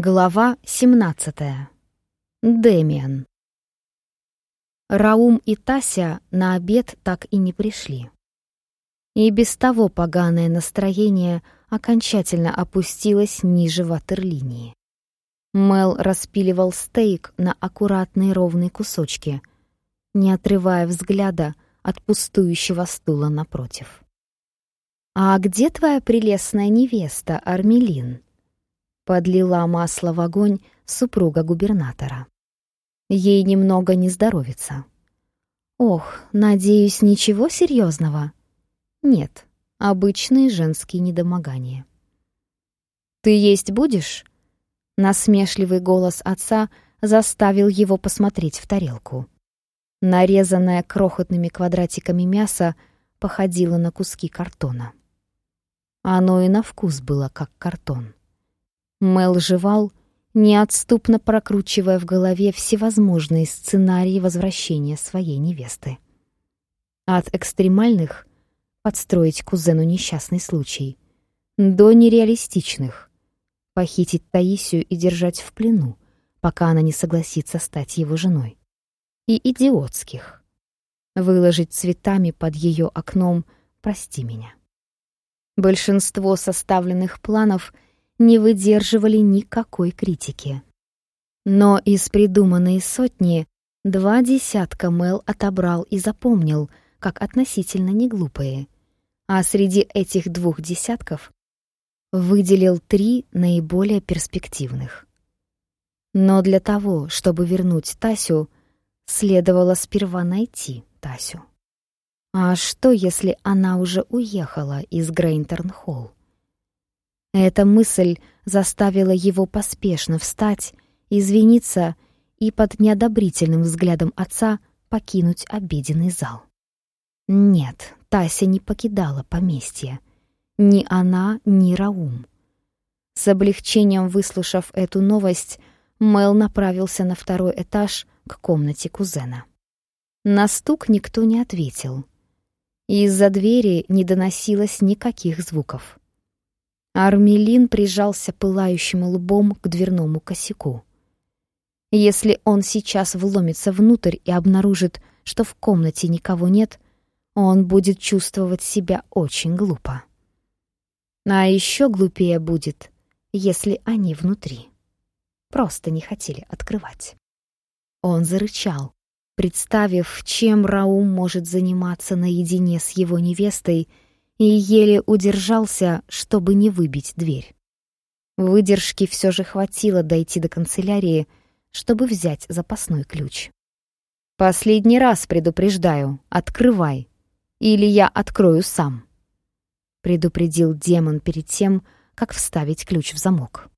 Глава 17. Дэмиан. Раум и Тася на обед так и не пришли. И без того поганое настроение окончательно опустилось ниже ватерлинии. Мел распиливал стейк на аккуратные ровные кусочки, не отрывая взгляда от пустующего стула напротив. «А где твоя прелестная невеста, Армелин?» Подлила масло в огонь супруга губернатора. Ей немного не здоровится. Ох, надеюсь, ничего серьезного. Нет, обычные женские недомогания. «Ты есть будешь?» Насмешливый голос отца заставил его посмотреть в тарелку. Нарезанное крохотными квадратиками мясо походило на куски картона. Оно и на вкус было как картон. Мел жевал, неотступно прокручивая в голове всевозможные сценарии возвращения своей невесты. От экстремальных — подстроить кузену несчастный случай, до нереалистичных — похитить Таисию и держать в плену, пока она не согласится стать его женой. И идиотских — выложить цветами под ее окном «Прости меня». Большинство составленных планов — не выдерживали никакой критики. Но из придуманной сотни два десятка Мел отобрал и запомнил, как относительно неглупые. А среди этих двух десятков выделил три наиболее перспективных. Но для того, чтобы вернуть Тасю, следовало сперва найти Тасю. А что, если она уже уехала из Грейнтерн-Холл? Эта мысль заставила его поспешно встать, извиниться и под неодобрительным взглядом отца покинуть обеденный зал. Нет, Тася не покидала поместье. Ни она, ни Раум. С облегчением выслушав эту новость, Мел направился на второй этаж к комнате кузена. На стук никто не ответил. Из-за двери не доносилось никаких звуков. Армелин прижался пылающим лбом к дверному косяку. Если он сейчас вломится внутрь и обнаружит, что в комнате никого нет, он будет чувствовать себя очень глупо. А еще глупее будет, если они внутри. Просто не хотели открывать. Он зарычал, представив, чем Раум может заниматься наедине с его невестой, и еле удержался, чтобы не выбить дверь. Выдержки все же хватило дойти до канцелярии, чтобы взять запасной ключ. «Последний раз предупреждаю, открывай, или я открою сам», — предупредил демон перед тем, как вставить ключ в замок.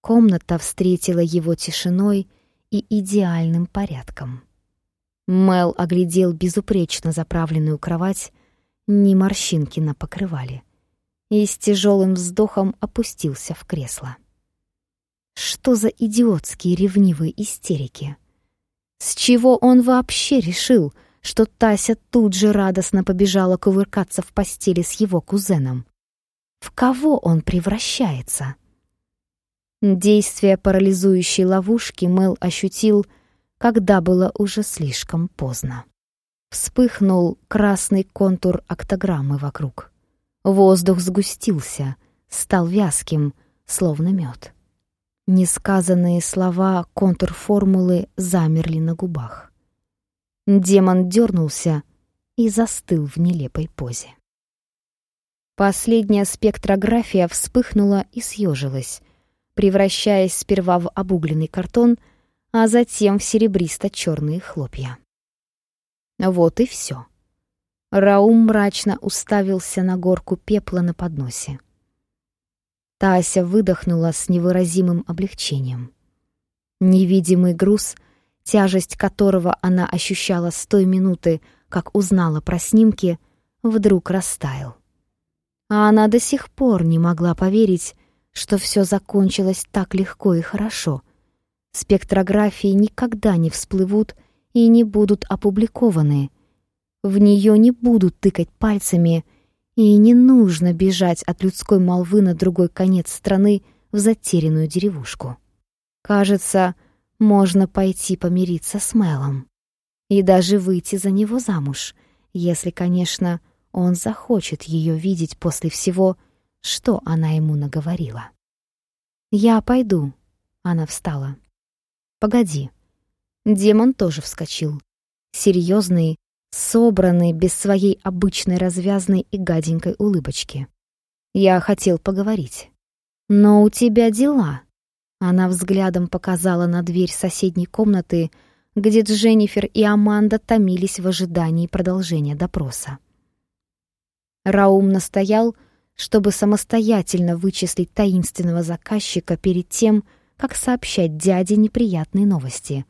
Комната встретила его тишиной и идеальным порядком. Мел оглядел безупречно заправленную кровать ни морщинки на покрывале, и с тяжелым вздохом опустился в кресло. Что за идиотские ревнивые истерики? С чего он вообще решил, что Тася тут же радостно побежала кувыркаться в постели с его кузеном? В кого он превращается? Действие парализующей ловушки Мэл ощутил, когда было уже слишком поздно. Вспыхнул красный контур октограммы вокруг. Воздух сгустился, стал вязким, словно мед. Несказанные слова контур формулы замерли на губах. Демон дернулся и застыл в нелепой позе. Последняя спектрография вспыхнула и съежилась, превращаясь сперва в обугленный картон, а затем в серебристо-черные хлопья. Вот и все. Раум мрачно уставился на горку пепла на подносе. Тася выдохнула с невыразимым облегчением. Невидимый груз, тяжесть которого она ощущала с той минуты, как узнала про снимки, вдруг растаял. А она до сих пор не могла поверить, что все закончилось так легко и хорошо. Спектрографии никогда не всплывут и не будут опубликованы. В нее не будут тыкать пальцами, и не нужно бежать от людской молвы на другой конец страны в затерянную деревушку. Кажется, можно пойти помириться с Мелом и даже выйти за него замуж, если, конечно, он захочет ее видеть после всего, что она ему наговорила. «Я пойду», — она встала. «Погоди». Демон тоже вскочил. Серьезный, собранный, без своей обычной развязной и гаденькой улыбочки. «Я хотел поговорить». «Но у тебя дела». Она взглядом показала на дверь соседней комнаты, где Дженнифер и Аманда томились в ожидании продолжения допроса. Раум настоял, чтобы самостоятельно вычислить таинственного заказчика перед тем, как сообщать дяде неприятные новости.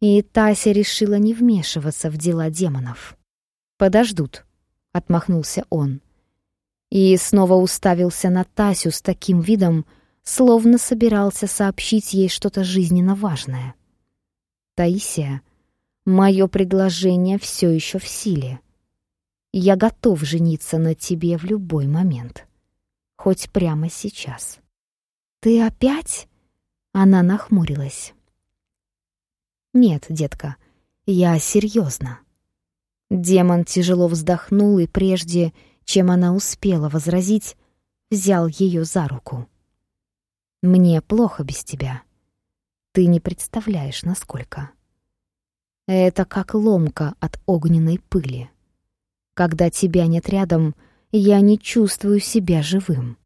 И Тася решила не вмешиваться в дела демонов. «Подождут», — отмахнулся он. И снова уставился на Тасю с таким видом, словно собирался сообщить ей что-то жизненно важное. «Таисия, мое предложение все еще в силе. Я готов жениться на тебе в любой момент. Хоть прямо сейчас». «Ты опять?» Она нахмурилась. «Нет, детка, я серьезно». Демон тяжело вздохнул и прежде, чем она успела возразить, взял ее за руку. «Мне плохо без тебя. Ты не представляешь, насколько. Это как ломка от огненной пыли. Когда тебя нет рядом, я не чувствую себя живым.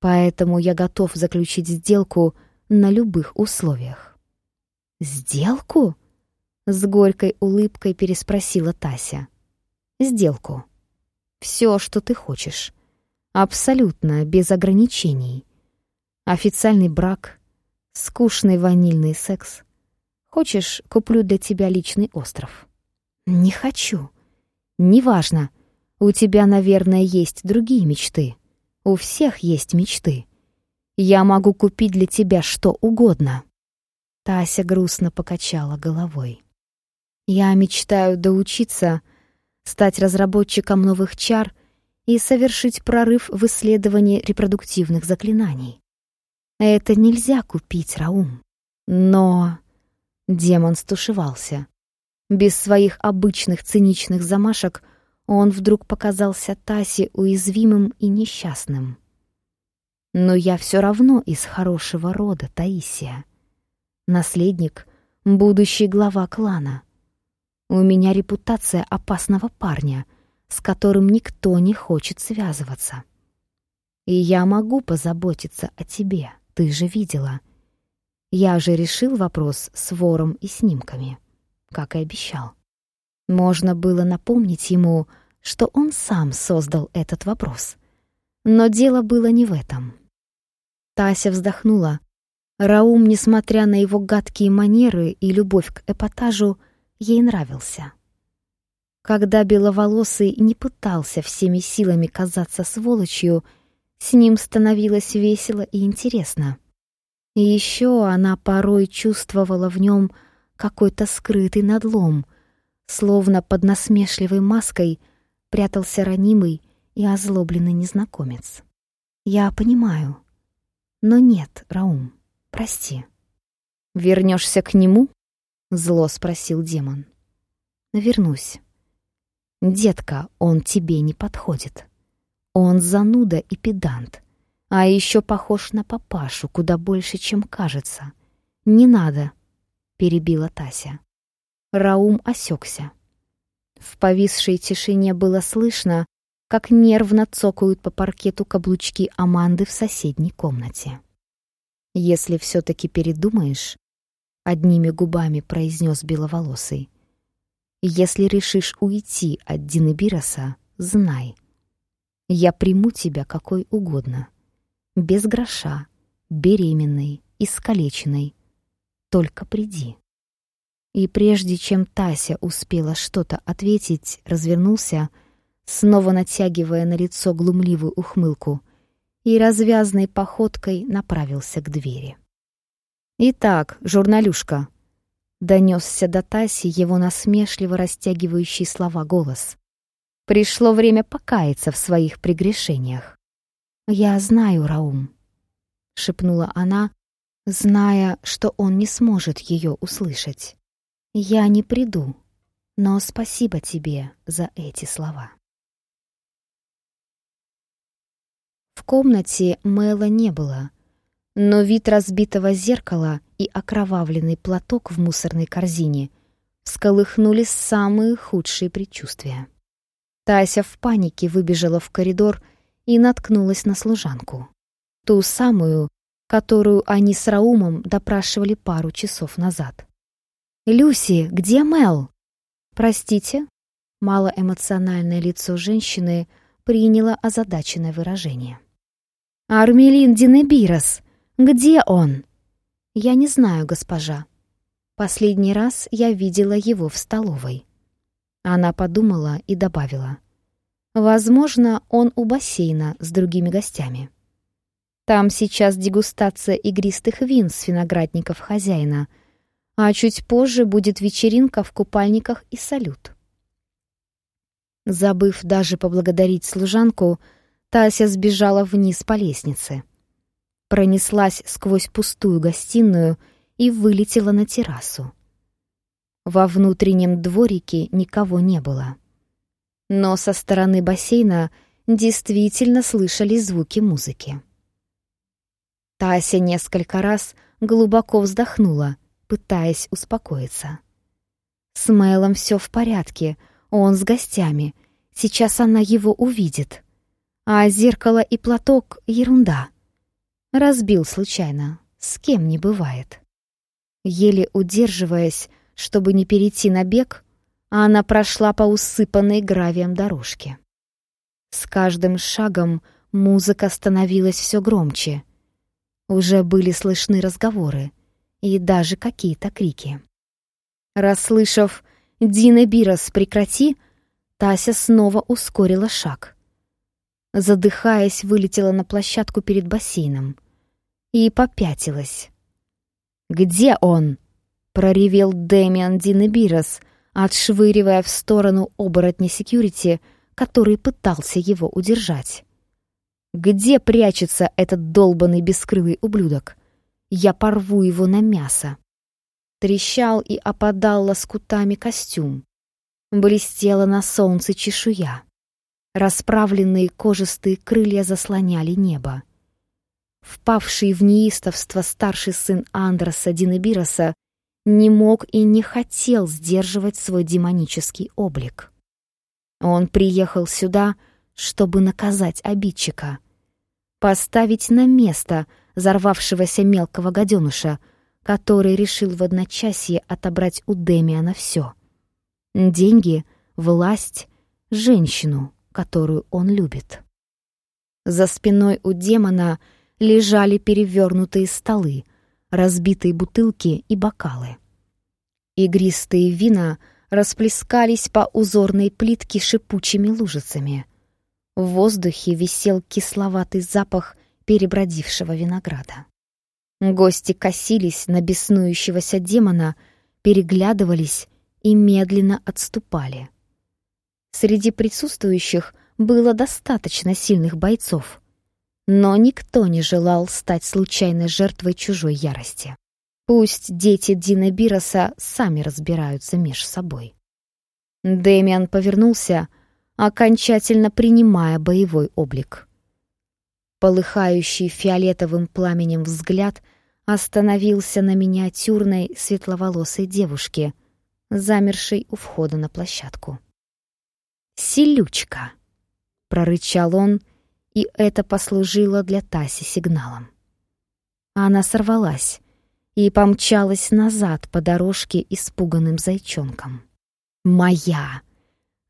Поэтому я готов заключить сделку на любых условиях. «Сделку?» — с горькой улыбкой переспросила Тася. «Сделку. Все, что ты хочешь. Абсолютно без ограничений. Официальный брак, скучный ванильный секс. Хочешь, куплю для тебя личный остров? Не хочу. Неважно. У тебя, наверное, есть другие мечты. У всех есть мечты. Я могу купить для тебя что угодно. Тася грустно покачала головой. Я мечтаю доучиться, стать разработчиком новых чар и совершить прорыв в исследовании репродуктивных заклинаний. Это нельзя купить, Раум. Но... Демон стушевался. Без своих обычных циничных замашек он вдруг показался Тасе уязвимым и несчастным. Но я все равно из хорошего рода, Таисия. Наследник, будущий глава клана. У меня репутация опасного парня, с которым никто не хочет связываться. И я могу позаботиться о тебе. Ты же видела. Я же решил вопрос с вором и снимками, как и обещал. Можно было напомнить ему, что он сам создал этот вопрос. Но дело было не в этом. Тася вздохнула. Раум, несмотря на его гадкие манеры и любовь к эпатажу, ей нравился. Когда Беловолосый не пытался всеми силами казаться сволочью, с ним становилось весело и интересно. И еще она порой чувствовала в нем какой-то скрытый надлом, словно под насмешливой маской прятался ранимый и озлобленный незнакомец. «Я понимаю. Но нет, Раум, прости». «Вернешься к нему?» — зло спросил демон. «Вернусь. Детка, он тебе не подходит». Он зануда и педант. А еще похож на папашу куда больше, чем кажется. «Не надо», — перебила Тася. Раум осекся. В повисшей тишине было слышно, как нервно цокают по паркету каблучки Аманды в соседней комнате. «Если все-таки передумаешь», — одними губами произнес Беловолосый, «если решишь уйти от Дины Бироса, знай — я приму тебя какой угодно. Без гроша, беременной, искалеченной. Только приди. И прежде чем Тася успела что-то ответить, развернулся, снова натягивая на лицо глумливую ухмылку, и развязной походкой направился к двери. «Итак, журналюшка», — донесся до Таси его насмешливо растягивающий слова голос. Пришло время покаяться в своих прегрешениях. Я знаю, Раум. шепнула она, зная, что он не сможет ее услышать. «Я не приду, но спасибо тебе за эти слова». В комнате Мэла не было, но вид разбитого зеркала и окровавленный платок в мусорной корзине всколыхнули самые худшие предчувствия. Тася в панике выбежала в коридор и наткнулась на служанку. Ту самую, которую они с Раумом допрашивали пару часов назад. «Люси, где Мел?» «Простите?» Малоэмоциональное лицо женщины приняло озадаченное выражение. «Армелин Динебирос, где он?» «Я не знаю, госпожа. Последний раз я видела его в столовой». Она подумала и добавила. «Возможно, он у бассейна с другими гостями». Там сейчас дегустация игристых вин с виноградников хозяина, а чуть позже будет вечеринка в купальниках и салют. Забыв даже поблагодарить служанку, Тася сбежала вниз по лестнице. Пронеслась сквозь пустую гостиную и вылетела на террасу. Во внутреннем дворике никого не было. Но со стороны бассейна действительно слышали звуки музыки. Тася несколько раз глубоко вздохнула, пытаясь успокоиться. С Мэлом все в порядке, он с гостями. Сейчас она его увидит. А зеркало и платок — ерунда. Разбил случайно, с кем не бывает. Еле удерживаясь, чтобы не перейти на бег, она прошла по усыпанной гравием дорожке. С каждым шагом музыка становилась все громче — уже были слышны разговоры и даже какие-то крики. Расслышав «Дина Бирос, прекрати!», Тася снова ускорила шаг. Задыхаясь, вылетела на площадку перед бассейном и попятилась. «Где он?» — проревел Дэмиан Динебирос, отшвыривая в сторону оборотня секьюрити, который пытался его удержать. Где прячется этот долбанный бескрылый ублюдок? Я порву его на мясо. Трещал и опадал лоскутами костюм. Блестела на солнце чешуя. Расправленные кожистые крылья заслоняли небо. Впавший в неистовство старший сын Андроса Динебироса не мог и не хотел сдерживать свой демонический облик. Он приехал сюда, чтобы наказать обидчика, поставить на место взорвавшегося мелкого гаденыша, который решил в одночасье отобрать у Демиана все. Деньги, власть, женщину, которую он любит. За спиной у демона лежали перевернутые столы, разбитые бутылки и бокалы. Игристые вина расплескались по узорной плитке шипучими лужицами — в воздухе висел кисловатый запах перебродившего винограда. Гости косились на беснующегося демона, переглядывались и медленно отступали. Среди присутствующих было достаточно сильных бойцов, но никто не желал стать случайной жертвой чужой ярости. Пусть дети Дина Бироса сами разбираются меж собой. Дэмиан повернулся, окончательно принимая боевой облик. Полыхающий фиолетовым пламенем взгляд остановился на миниатюрной светловолосой девушке, замершей у входа на площадку. «Селючка!» — прорычал он, и это послужило для Таси сигналом. Она сорвалась и помчалась назад по дорожке испуганным зайчонком. «Моя!»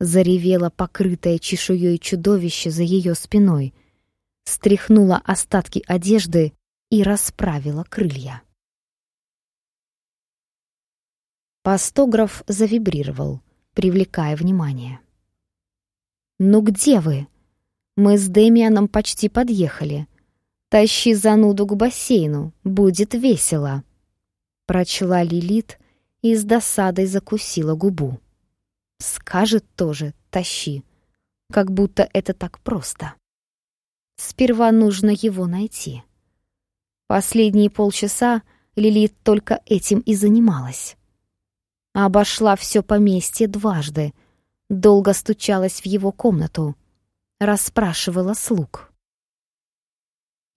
Заревело покрытое чешуей чудовище за ее спиной, стряхнула остатки одежды и расправила крылья. Пастограф завибрировал, привлекая внимание. «Ну где вы? Мы с Демианом почти подъехали. Тащи зануду к бассейну, будет весело!» Прочла Лилит и с досадой закусила губу. Скажет тоже «тащи», как будто это так просто. Сперва нужно его найти. Последние полчаса Лилит только этим и занималась. Обошла все поместье дважды, долго стучалась в его комнату, расспрашивала слуг.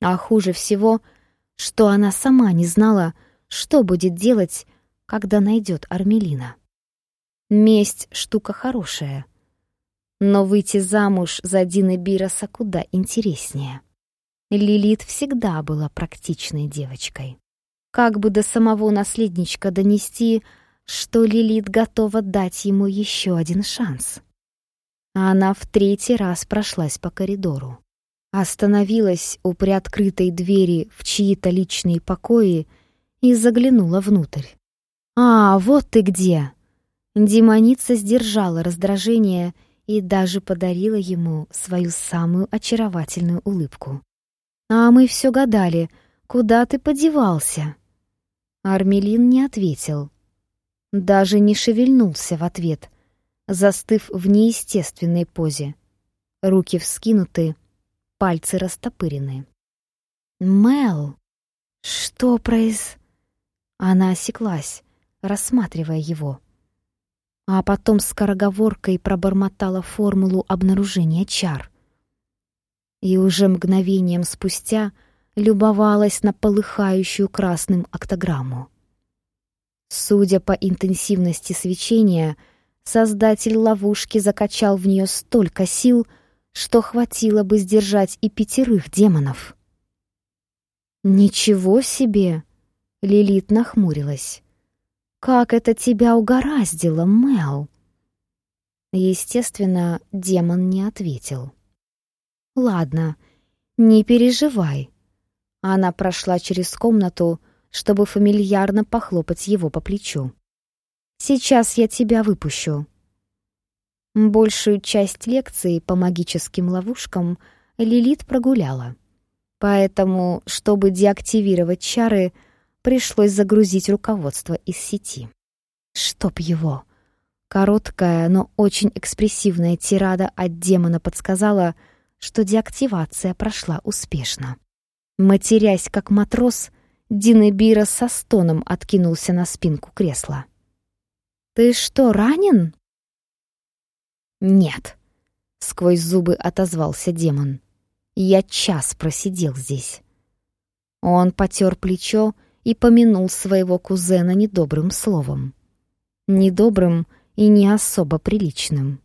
А хуже всего, что она сама не знала, что будет делать, когда найдет Армелина. Месть — штука хорошая. Но выйти замуж за Дина Бироса куда интереснее. Лилит всегда была практичной девочкой. Как бы до самого наследничка донести, что Лилит готова дать ему еще один шанс. Она в третий раз прошлась по коридору. Остановилась у приоткрытой двери в чьи-то личные покои и заглянула внутрь. «А, вот ты где!» Демоница сдержала раздражение и даже подарила ему свою самую очаровательную улыбку. «А мы все гадали, куда ты подевался?» Армелин не ответил. Даже не шевельнулся в ответ, застыв в неестественной позе. Руки вскинуты, пальцы растопырены. «Мел, что произ...» Она осеклась, рассматривая его. А потом скороговоркой пробормотала формулу обнаружения чар. И уже мгновением спустя любовалась на полыхающую красным октограмму. Судя по интенсивности свечения, создатель ловушки закачал в нее столько сил, что хватило бы сдержать и пятерых демонов. «Ничего себе!» — Лилит нахмурилась. «Как это тебя угораздило, Мел?» Естественно, демон не ответил. «Ладно, не переживай». Она прошла через комнату, чтобы фамильярно похлопать его по плечу. «Сейчас я тебя выпущу». Большую часть лекции по магическим ловушкам Лилит прогуляла. Поэтому, чтобы деактивировать чары, пришлось загрузить руководство из сети. Чтоб его! Короткая, но очень экспрессивная тирада от демона подсказала, что деактивация прошла успешно. Матерясь как матрос, Динебира со стоном откинулся на спинку кресла. «Ты что, ранен?» «Нет», — сквозь зубы отозвался демон. «Я час просидел здесь». Он потер плечо и помянул своего кузена недобрым словом. Недобрым и не особо приличным.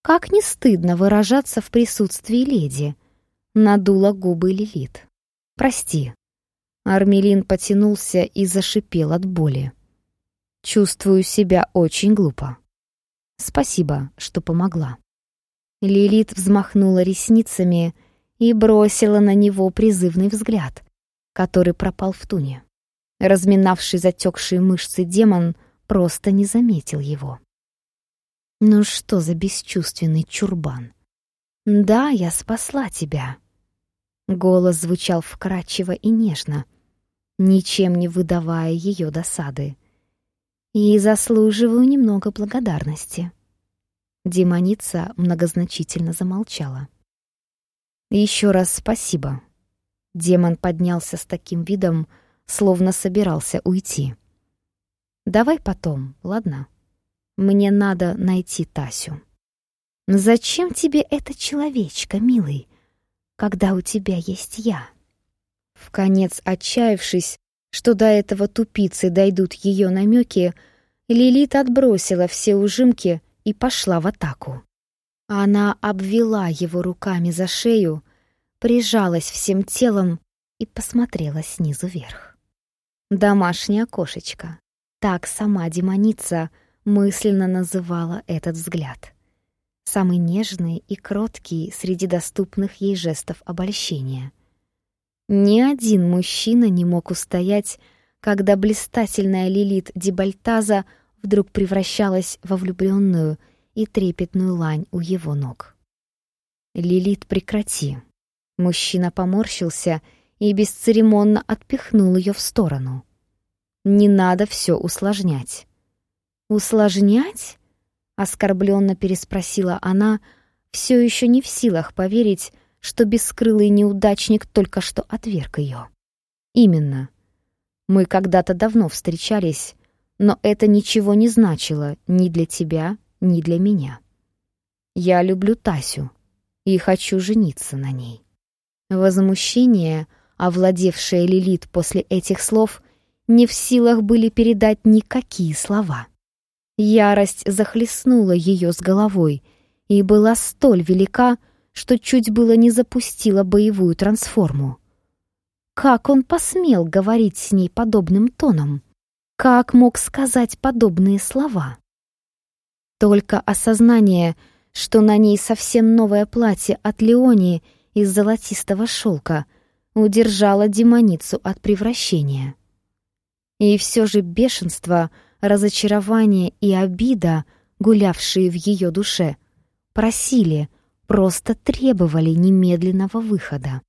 Как не стыдно выражаться в присутствии леди, надула губы Лилит. «Прости». Армелин потянулся и зашипел от боли. «Чувствую себя очень глупо». Спасибо, что помогла. Лилит взмахнула ресницами и бросила на него призывный взгляд, который пропал в туне. Разминавший затекшие мышцы демон просто не заметил его. Ну что за бесчувственный чурбан? Да, я спасла тебя. Голос звучал вкрадчиво и нежно, ничем не выдавая ее досады и заслуживаю немного благодарности». Демоница многозначительно замолчала. «Еще раз спасибо». Демон поднялся с таким видом, словно собирался уйти. «Давай потом, ладно? Мне надо найти Тасю». «Зачем тебе эта человечка, милый, когда у тебя есть я?» В конец отчаявшись, что до этого тупицы дойдут ее намеки, Лилит отбросила все ужимки и пошла в атаку. Она обвела его руками за шею, прижалась всем телом и посмотрела снизу вверх. Домашняя кошечка. Так сама демоница мысленно называла этот взгляд. Самый нежный и кроткий среди доступных ей жестов обольщения — ни один мужчина не мог устоять, когда блистательная Лилит Дебальтаза вдруг превращалась во влюбленную и трепетную лань у его ног. «Лилит, прекрати!» Мужчина поморщился и бесцеремонно отпихнул ее в сторону. «Не надо все усложнять». «Усложнять?» — оскорбленно переспросила она, все еще не в силах поверить, что бескрылый неудачник только что отверг ее. Именно. Мы когда-то давно встречались, но это ничего не значило ни для тебя, ни для меня. Я люблю Тасю и хочу жениться на ней. Возмущение, овладевшее Лилит после этих слов, не в силах были передать никакие слова. Ярость захлестнула ее с головой и была столь велика, что чуть было не запустила боевую трансформу. Как он посмел говорить с ней подобным тоном? Как мог сказать подобные слова? Только осознание, что на ней совсем новое платье от Леонии из золотистого шелка, удержало демоницу от превращения. И все же бешенство, разочарование и обида, гулявшие в ее душе, просили, просто требовали немедленного выхода.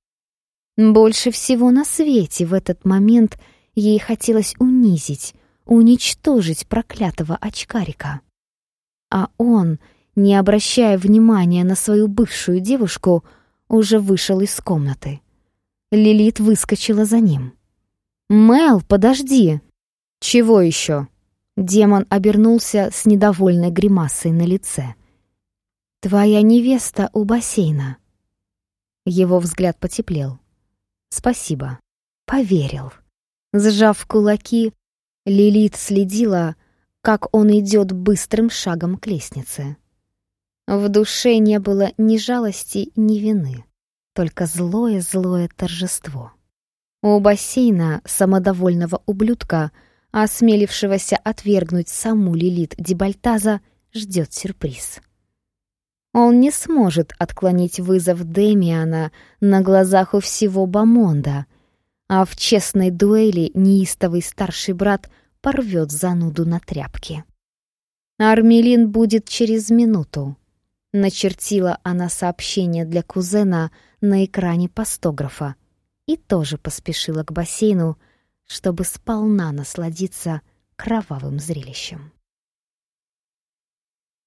Больше всего на свете в этот момент ей хотелось унизить, уничтожить проклятого очкарика. А он, не обращая внимания на свою бывшую девушку, уже вышел из комнаты. Лилит выскочила за ним. «Мел, подожди!» «Чего еще?» Демон обернулся с недовольной гримасой на лице. «Твоя невеста у бассейна». Его взгляд потеплел. Спасибо. Поверил. Сжав кулаки, Лилит следила, как он идет быстрым шагом к лестнице. В душе не было ни жалости, ни вины, только злое-злое торжество. У бассейна самодовольного ублюдка, осмелившегося отвергнуть саму Лилит Дебальтаза, ждет сюрприз. Он не сможет отклонить вызов Демиана на глазах у всего Бамонда, а в честной дуэли неистовый старший брат порвет зануду на тряпке. Армелин будет через минуту. Начертила она сообщение для кузена на экране постографа и тоже поспешила к бассейну, чтобы сполна насладиться кровавым зрелищем.